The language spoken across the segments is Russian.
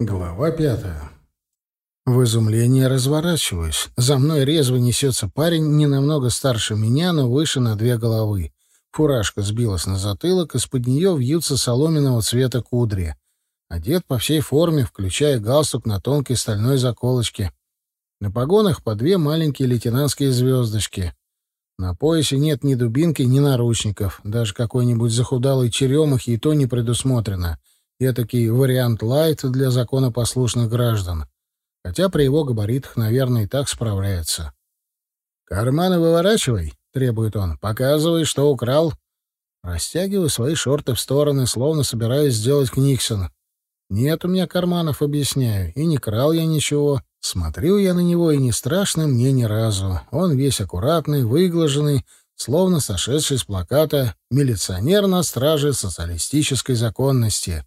Глава пятая. В изумлении разворачиваюсь. За мной резво несется парень, не намного старше меня, но выше на две головы. Фуражка сбилась на затылок, из-под нее вьются соломенного цвета кудри. Одет по всей форме, включая галстук на тонкой стальной заколочке. На погонах по две маленькие лейтенантские звездочки. На поясе нет ни дубинки, ни наручников. Даже какой-нибудь захудалый черемахи и то не предусмотрено — Этакий вариант лайт для законопослушных граждан. Хотя при его габаритах, наверное, и так справляется. «Карманы выворачивай», — требует он. «Показывай, что украл». Растягиваю свои шорты в стороны, словно собираюсь сделать Книксон. «Нет у меня карманов, объясняю, и не крал я ничего. Смотрю я на него, и не страшно мне ни разу. Он весь аккуратный, выглаженный, словно сошедший с плаката «Милиционер на страже социалистической законности».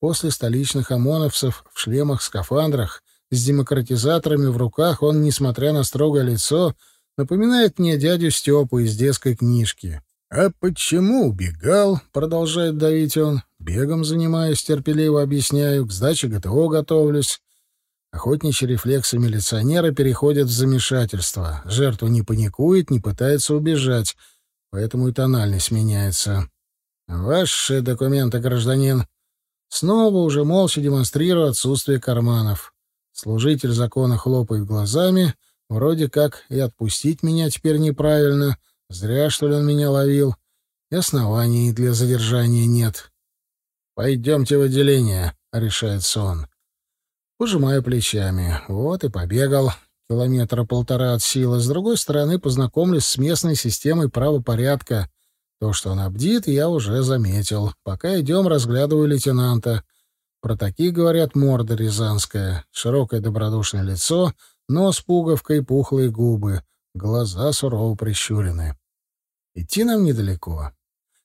После столичных ОМОНовцев в шлемах-скафандрах с демократизаторами в руках он, несмотря на строгое лицо, напоминает мне дядю Степу из детской книжки. «А почему убегал?» — продолжает давить он. «Бегом занимаюсь, терпеливо объясняю, к сдаче ГТО готовлюсь». Охотничьи рефлексы милиционера переходят в замешательство. Жертва не паникует, не пытается убежать, поэтому и тональность меняется. «Ваши документы, гражданин», Снова уже молча демонстрируя отсутствие карманов. Служитель закона хлопает глазами, вроде как и отпустить меня теперь неправильно, зря, что ли, он меня ловил, и оснований для задержания нет. «Пойдемте в отделение», — решается он. Пожимаю плечами. Вот и побегал. Километра полтора от силы. С другой стороны, познакомлюсь с местной системой правопорядка. То, что он обдит, я уже заметил. Пока идем, разглядываю лейтенанта. Про такие говорят морда рязанская. Широкое добродушное лицо, нос пуговкой, пухлые губы. Глаза сурово прищурены. Идти нам недалеко.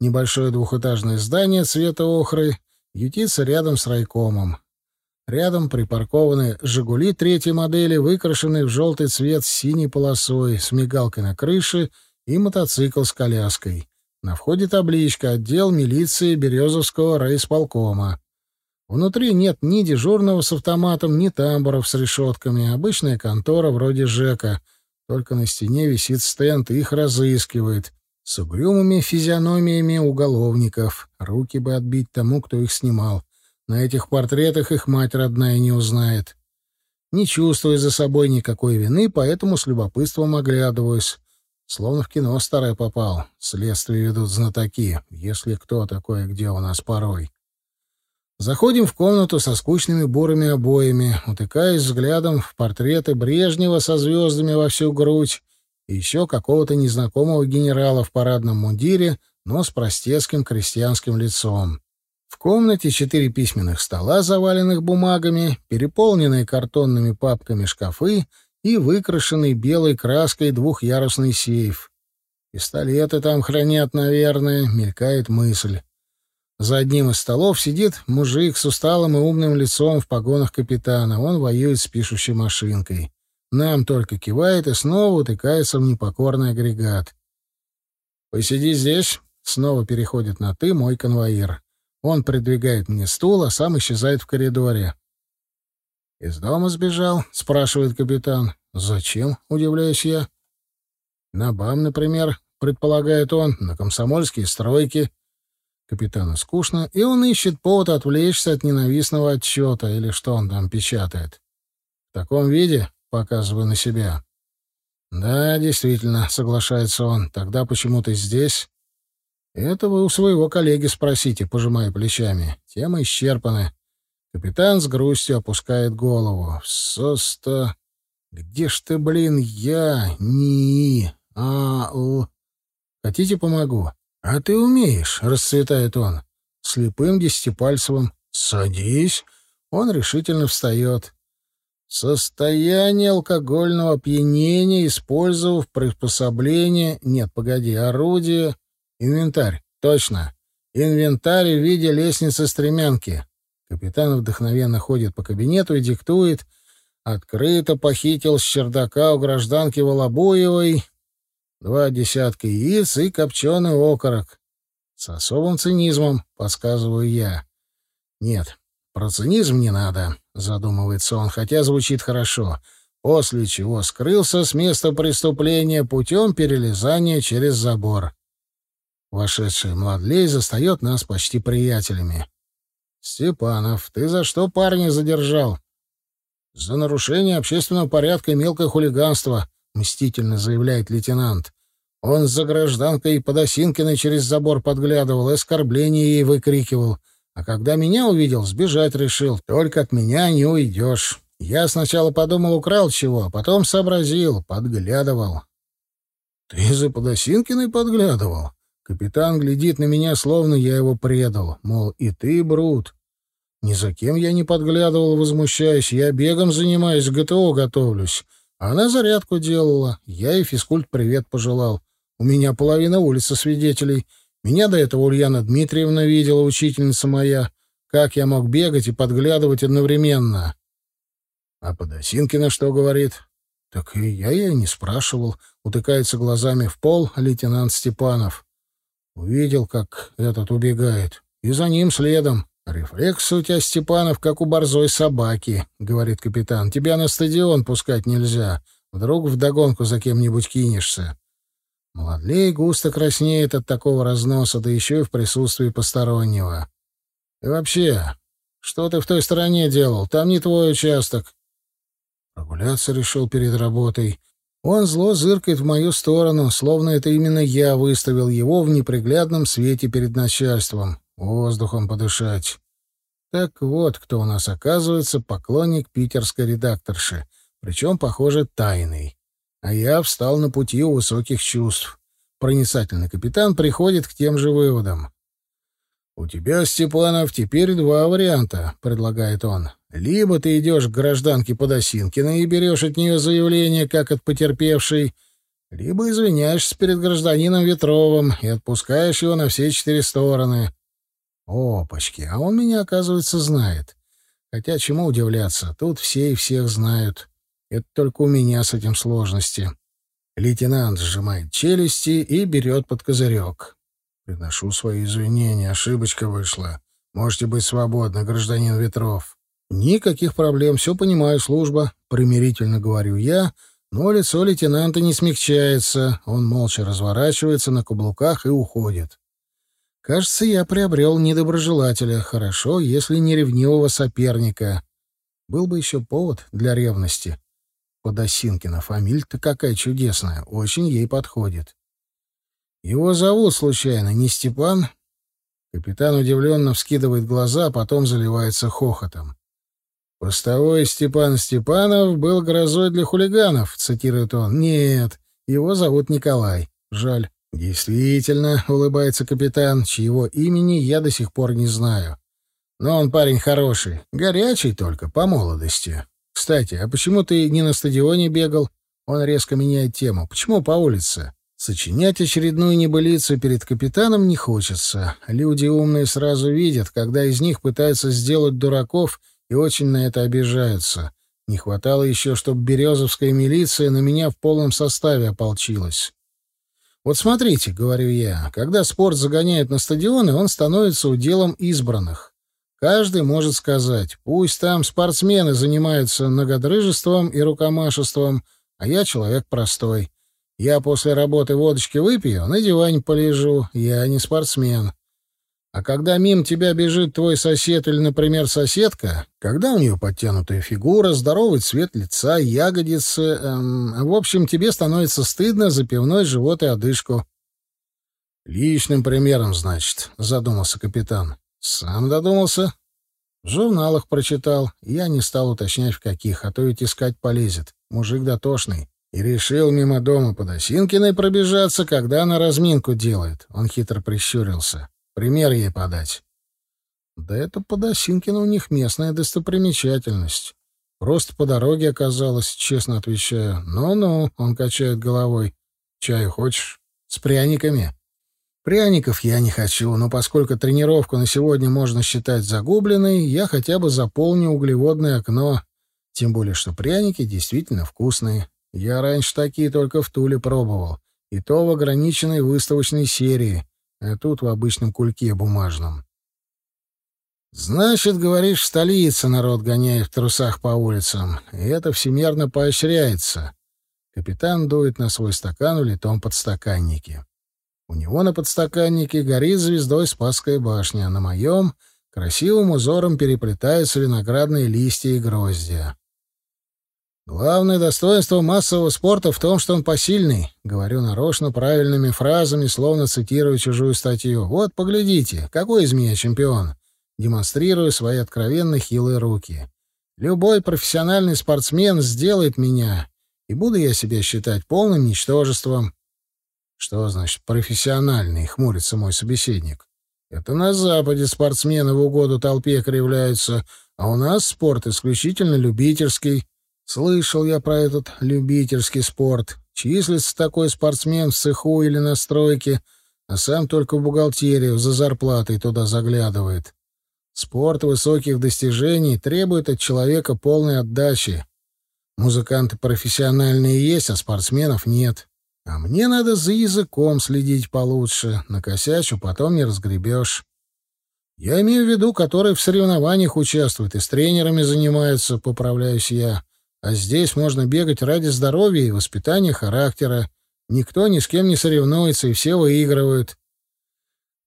Небольшое двухэтажное здание цвета охры ютится рядом с райкомом. Рядом припаркованы «Жигули» третьей модели, выкрашенные в желтый цвет с синей полосой, с мигалкой на крыше и мотоцикл с коляской. На входе табличка «Отдел милиции Березовского райисполкома». Внутри нет ни дежурного с автоматом, ни тамбуров с решетками. Обычная контора вроде ЖЭКа. Только на стене висит стенд, и их разыскивает. С угрюмыми физиономиями уголовников. Руки бы отбить тому, кто их снимал. На этих портретах их мать родная не узнает. Не чувствуя за собой никакой вины, поэтому с любопытством оглядываюсь. Словно в кино старое попал. Следствие ведут знатоки. Если кто такое, где у нас порой. Заходим в комнату со скучными бурыми обоями, утыкаясь взглядом в портреты Брежнева со звездами во всю грудь и еще какого-то незнакомого генерала в парадном мундире, но с простецким крестьянским лицом. В комнате четыре письменных стола, заваленных бумагами, переполненные картонными папками шкафы — и выкрашенный белой краской двухъярусный сейф. Пистолеты там хранят, наверное, мелькает мысль. За одним из столов сидит мужик с усталым и умным лицом в погонах капитана. Он воюет с пишущей машинкой. Нам только кивает и снова утыкается в непокорный агрегат. «Посиди здесь», — снова переходит на «ты» мой конвоир. Он придвигает мне стул, а сам исчезает в коридоре. «Из дома сбежал?» — спрашивает капитан. «Зачем?» — удивляюсь я. «На БАМ, например», — предполагает он, — «на комсомольские стройки». Капитану скучно, и он ищет повод отвлечься от ненавистного отчета или что он там печатает. «В таком виде?» — показываю на себя. «Да, действительно», — соглашается он. «Тогда почему ты здесь?» «Это вы у своего коллеги спросите», — пожимая плечами. «Тема исчерпана. Капитан с грустью опускает голову. «Состо... Где ж ты, блин, я? Ни... А... Л... Хотите, помогу?» «А ты умеешь», — расцветает он. Слепым десятипальцевым. «Садись». Он решительно встает. Состояние алкогольного опьянения, использовав приспособление... Нет, погоди, орудие... Инвентарь. Точно. Инвентарь в виде лестницы-стремянки. Капитан вдохновенно ходит по кабинету и диктует. Открыто похитил с чердака у гражданки Волобуевой два десятка яиц и копченый окорок. С особым цинизмом, подсказываю я. Нет, Про цинизм не надо, задумывается он, хотя звучит хорошо. После чего скрылся с места преступления путем перелезания через забор. Вошедший Младлей застает нас почти приятелями. «Степанов, ты за что парня задержал?» «За нарушение общественного порядка и мелкое хулиганство», — мстительно заявляет лейтенант. «Он за гражданкой Подосинкиной через забор подглядывал и оскорбления ей выкрикивал. А когда меня увидел, сбежать решил. Только от меня не уйдешь. Я сначала подумал, украл чего, а потом сообразил, подглядывал». «Ты за Подосинкиной подглядывал?» Капитан глядит на меня, словно я его предал. Мол, и ты, Брут. Ни за кем я не подглядывал, возмущаясь. Я бегом занимаюсь, ГТО готовлюсь. Она зарядку делала. Я ей физкульт привет пожелал. У меня половина улицы свидетелей. Меня до этого Ульяна Дмитриевна видела, учительница моя. Как я мог бегать и подглядывать одновременно? А Подосинкина что говорит? Так и я ее не спрашивал. Утыкается глазами в пол лейтенант Степанов. Увидел, как этот убегает. И за ним следом. «Рефлекс у тебя, Степанов, как у борзой собаки», — говорит капитан. «Тебя на стадион пускать нельзя. Вдруг вдогонку за кем-нибудь кинешься». Младлей густо краснеет от такого разноса, да еще и в присутствии постороннего. «И вообще, что ты в той стороне делал? Там не твой участок». Прогуляться решил перед работой. Он зло зыркает в мою сторону, словно это именно я выставил его в неприглядном свете перед начальством. Воздухом подышать. Так вот, кто у нас оказывается поклонник питерской редакторши, причем, похоже, тайный. А я встал на пути у высоких чувств. Проницательный капитан приходит к тем же выводам. «У тебя, Степанов, теперь два варианта», — предлагает он. «Либо ты идешь к гражданке Подосинкиной и берешь от нее заявление, как от потерпевшей, либо извиняешься перед гражданином Ветровым и отпускаешь его на все четыре стороны». Опачки, а он меня, оказывается, знает. Хотя чему удивляться, тут все и всех знают. Это только у меня с этим сложности. Лейтенант сжимает челюсти и берет под козырек. Приношу свои извинения, ошибочка вышла. Можете быть свободны, гражданин Ветров. Никаких проблем, все понимаю, служба. Примирительно говорю я, но лицо лейтенанта не смягчается. Он молча разворачивается на каблуках и уходит. Кажется, я приобрел недоброжелателя. Хорошо, если не ревнивого соперника. Был бы еще повод для ревности. Подосинкина фамилия-то какая чудесная, очень ей подходит. Его зовут, случайно, не Степан? Капитан удивленно вскидывает глаза, а потом заливается хохотом. «Постовой Степан Степанов был грозой для хулиганов», — цитирует он. «Нет, его зовут Николай. Жаль». «Действительно», — улыбается капитан, чьего имени я до сих пор не знаю. «Но он парень хороший, горячий только, по молодости. Кстати, а почему ты не на стадионе бегал?» Он резко меняет тему. «Почему по улице?» Сочинять очередную небылицу перед капитаном не хочется. Люди умные сразу видят, когда из них пытаются сделать дураков и очень на это обижаются. Не хватало еще, чтобы березовская милиция на меня в полном составе ополчилась. Вот смотрите, говорю я, когда спорт загоняют на стадионы, он становится уделом избранных. Каждый может сказать, пусть там спортсмены занимаются многодрыжеством и рукомашеством, а я человек простой. Я после работы водочки выпью, на диване полежу, я не спортсмен. А когда мимо тебя бежит твой сосед или, например, соседка, когда у нее подтянутая фигура, здоровый цвет лица, ягодицы, эм, в общем, тебе становится стыдно за пивной живот и одышку. «Личным примером, значит», — задумался капитан. «Сам додумался?» В журналах прочитал. Я не стал уточнять, в каких, а то ведь искать полезет. Мужик дотошный. И решил мимо дома под Осинкиной пробежаться, когда она разминку делает. Он хитро прищурился. Пример ей подать. Да это Подосинкина у них местная достопримечательность. Просто по дороге оказалось, честно отвечаю. Ну-ну, он качает головой. Чаю хочешь? С пряниками? Пряников я не хочу, но поскольку тренировку на сегодня можно считать загубленной, я хотя бы заполню углеводное окно. Тем более, что пряники действительно вкусные. Я раньше такие только в Туле пробовал. И то в ограниченной выставочной серии а тут в обычном кульке бумажном. Значит, говоришь, столица народ гоняет в трусах по улицам, и это всемерно поощряется. Капитан дует на свой стакан в литом подстаканнике. У него на подстаканнике горит звездой Спасская башня, на моем красивым узором переплетаются виноградные листья и гроздья. Главное достоинство массового спорта в том, что он посильный. Говорю нарочно правильными фразами, словно цитирую чужую статью. Вот, поглядите, какой из меня чемпион. Демонстрирую свои откровенно хилые руки. Любой профессиональный спортсмен сделает меня, и буду я себя считать полным ничтожеством. Что значит профессиональный, хмурится мой собеседник. Это на Западе спортсмены в угоду толпе кривляются, а у нас спорт исключительно любительский. Слышал я про этот любительский спорт. Числится такой спортсмен в цеху или на стройке, а сам только в бухгалтерию за зарплатой туда заглядывает. Спорт высоких достижений требует от человека полной отдачи. Музыканты профессиональные есть, а спортсменов нет. А мне надо за языком следить получше. Накосячу, потом не разгребешь. Я имею в виду, которые в соревнованиях участвуют и с тренерами занимаются, поправляюсь я. А здесь можно бегать ради здоровья и воспитания характера. Никто ни с кем не соревнуется, и все выигрывают.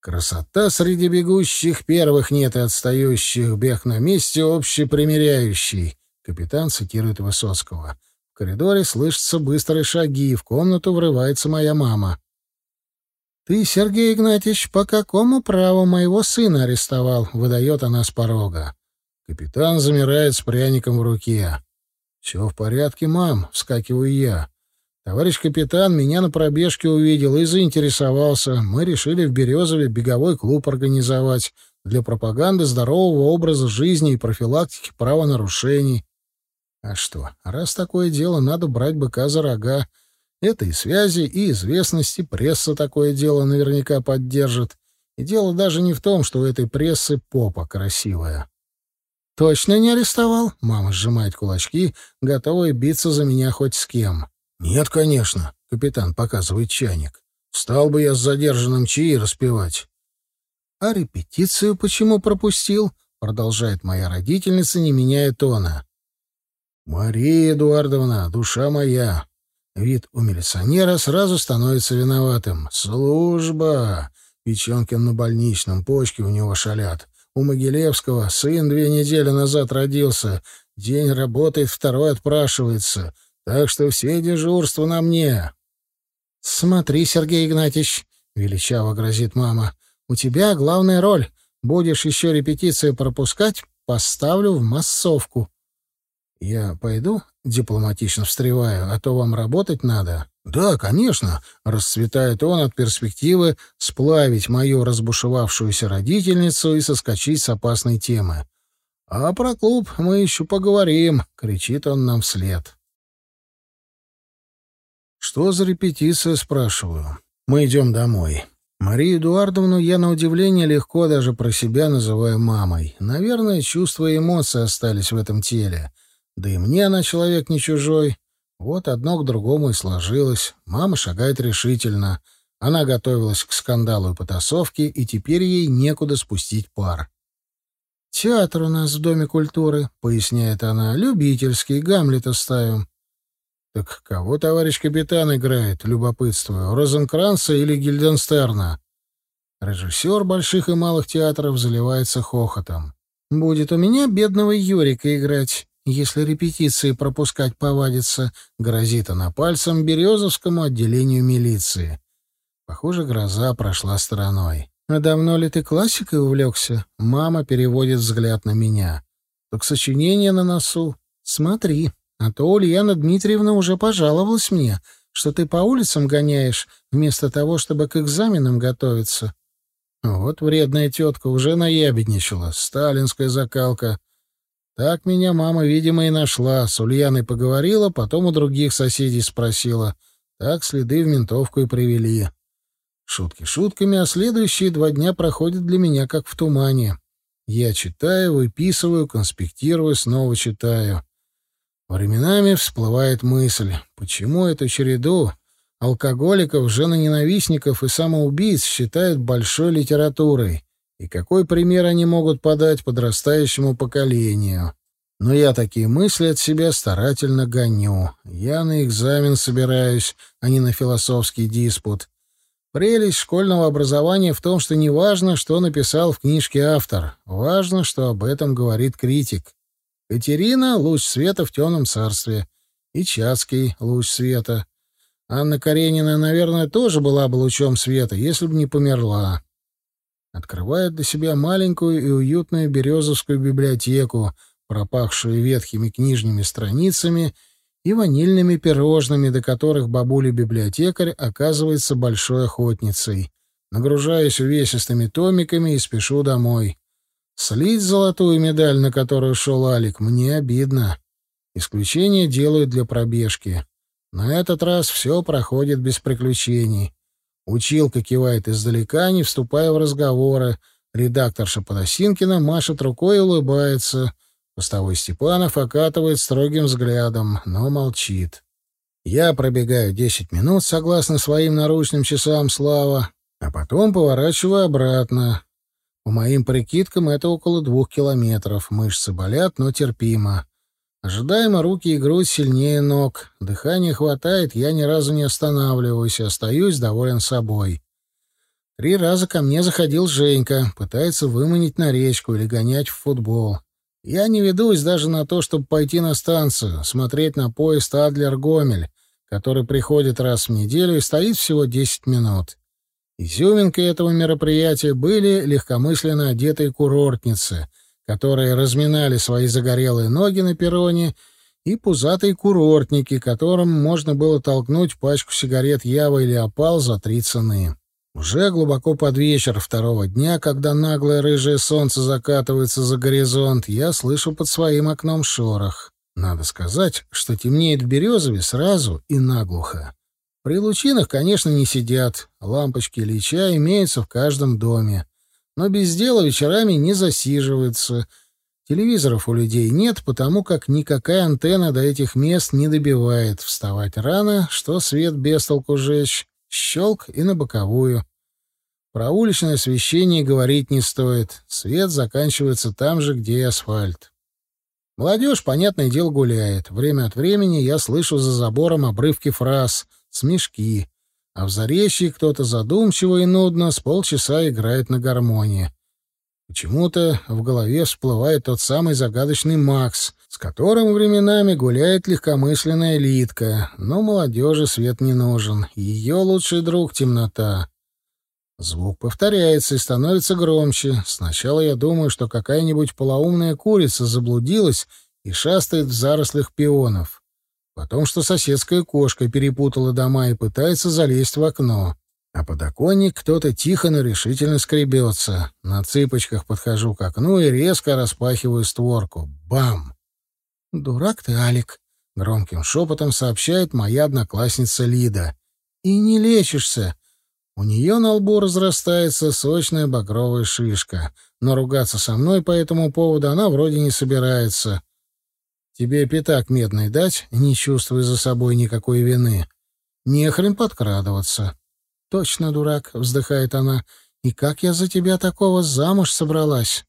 Красота среди бегущих, первых нет и отстающих, бег на месте общепримиряющий. Капитан цитирует Высоцкого. В коридоре слышатся быстрые шаги, и в комнату врывается моя мама. «Ты, Сергей Игнатьевич, по какому праву моего сына арестовал?» — выдает она с порога. Капитан замирает с пряником в руке. «Все в порядке, мам», — вскакиваю я. Товарищ капитан меня на пробежке увидел и заинтересовался. Мы решили в Березове беговой клуб организовать для пропаганды здорового образа жизни и профилактики правонарушений. А что, раз такое дело, надо брать быка за рога. Это и связи, и известности, пресса такое дело наверняка поддержит. И дело даже не в том, что у этой прессы попа красивая. «Точно не арестовал?» — мама сжимает кулачки, готовая биться за меня хоть с кем. «Нет, конечно», — капитан показывает чайник. «Стал бы я с задержанным чаи распевать». «А репетицию почему пропустил?» — продолжает моя родительница, не меняя тона. «Мария Эдуардовна, душа моя!» Вид у милиционера сразу становится виноватым. «Служба!» Печенкин на больничном, почки у него шалят. У Могилевского сын две недели назад родился. День работает, второй отпрашивается. Так что все дежурства на мне. «Смотри, Сергей Игнатьевич», — величаво грозит мама, — «у тебя главная роль. Будешь еще репетицию пропускать, поставлю в массовку». «Я пойду?» — дипломатично встреваю, «а то вам работать надо». «Да, конечно», — расцветает он от перспективы сплавить мою разбушевавшуюся родительницу и соскочить с опасной темы. «А про клуб мы еще поговорим», — кричит он нам вслед. «Что за репетиция?» — спрашиваю. «Мы идем домой». Марию Эдуардовну я, на удивление, легко даже про себя называю мамой. Наверное, чувства и эмоции остались в этом теле. Да и мне она человек не чужой. Вот одно к другому и сложилось. Мама шагает решительно. Она готовилась к скандалу и потасовке, и теперь ей некуда спустить пар. «Театр у нас в Доме культуры», — поясняет она, — «любительский, Гамлета ставим». «Так кого товарищ капитан играет?» — любопытствую. «Розенкранца или Гильденстерна?» Режиссер больших и малых театров заливается хохотом. «Будет у меня бедного Юрика играть если репетиции пропускать повадится, грозит она пальцем Березовскому отделению милиции. Похоже, гроза прошла стороной. «А давно ли ты классикой увлекся?» Мама переводит взгляд на меня. «Так сочинение на носу. Смотри, а то Ульяна Дмитриевна уже пожаловалась мне, что ты по улицам гоняешь, вместо того, чтобы к экзаменам готовиться». Вот вредная тетка уже наябедничала. Сталинская закалка. Так меня мама, видимо, и нашла. С Ульяной поговорила, потом у других соседей спросила. Так следы в ментовку и привели. Шутки шутками, а следующие два дня проходят для меня как в тумане. Я читаю, выписываю, конспектирую, снова читаю. Временами всплывает мысль, почему эту череду алкоголиков, женоненавистников и самоубийц считают большой литературой. И какой пример они могут подать подрастающему поколению? Но я такие мысли от себя старательно гоню. Я на экзамен собираюсь, а не на философский диспут. Прелесть школьного образования в том, что не важно, что написал в книжке автор. Важно, что об этом говорит критик. Катерина — луч света в темном царстве. И Чацкий — луч света. Анна Каренина, наверное, тоже была бы лучом света, если бы не померла. Открывает для себя маленькую и уютную березовскую библиотеку, пропахшую ветхими книжными страницами и ванильными пирожными, до которых бабуля-библиотекарь оказывается большой охотницей. Нагружаюсь увесистыми томиками и спешу домой. Слить золотую медаль, на которую шел Алик, мне обидно. Исключение делают для пробежки. На этот раз все проходит без приключений. Училка кивает издалека, не вступая в разговоры. Редакторша Подосинкина машет рукой и улыбается — Постовой Степанов окатывает строгим взглядом, но молчит. Я пробегаю десять минут, согласно своим наручным часам, Слава, а потом поворачиваю обратно. По моим прикидкам, это около двух километров. Мышцы болят, но терпимо. Ожидаемо руки и грудь сильнее ног. Дыхания хватает, я ни разу не останавливаюсь, остаюсь доволен собой. Три раза ко мне заходил Женька, пытается выманить на речку или гонять в футбол. Я не ведусь даже на то, чтобы пойти на станцию, смотреть на поезд Адлер-Гомель, который приходит раз в неделю и стоит всего 10 минут. Изюминкой этого мероприятия были легкомысленно одетые курортницы, которые разминали свои загорелые ноги на перроне, и пузатые курортники, которым можно было толкнуть пачку сигарет Ява или Опал за три цены. Уже глубоко под вечер второго дня, когда наглое рыжее солнце закатывается за горизонт, я слышу под своим окном шорох. Надо сказать, что темнеет в Березове сразу и наглухо. При лучинах, конечно, не сидят. Лампочки Ильича имеются в каждом доме. Но без дела вечерами не засиживаются. Телевизоров у людей нет, потому как никакая антенна до этих мест не добивает. Вставать рано, что свет без толку жечь. Щелк и на боковую. Про уличное освещение говорить не стоит. Свет заканчивается там же, где и асфальт. Молодежь, понятное дело, гуляет. Время от времени я слышу за забором обрывки фраз, смешки. А в заречье кто-то задумчиво и нудно с полчаса играет на гармонии. Почему-то в голове всплывает тот самый загадочный Макс, с которым временами гуляет легкомысленная Литка, но молодежи свет не нужен. Ее лучший друг — темнота. Звук повторяется и становится громче. Сначала я думаю, что какая-нибудь полоумная курица заблудилась и шастает в зарослях пионов. Потом, что соседская кошка перепутала дома и пытается залезть в окно. А подоконник кто-то тихо, но решительно скребется. На цыпочках подхожу к окну и резко распахиваю створку. Бам! «Дурак ты, Алик!» — громким шепотом сообщает моя одноклассница Лида. «И не лечишься!» У нее на лбу разрастается сочная багровая шишка, но ругаться со мной по этому поводу она вроде не собирается. Тебе пятак медный дать, не чувствуя за собой никакой вины. Не хрен подкрадываться. Точно, дурак, вздыхает она. И как я за тебя такого замуж собралась?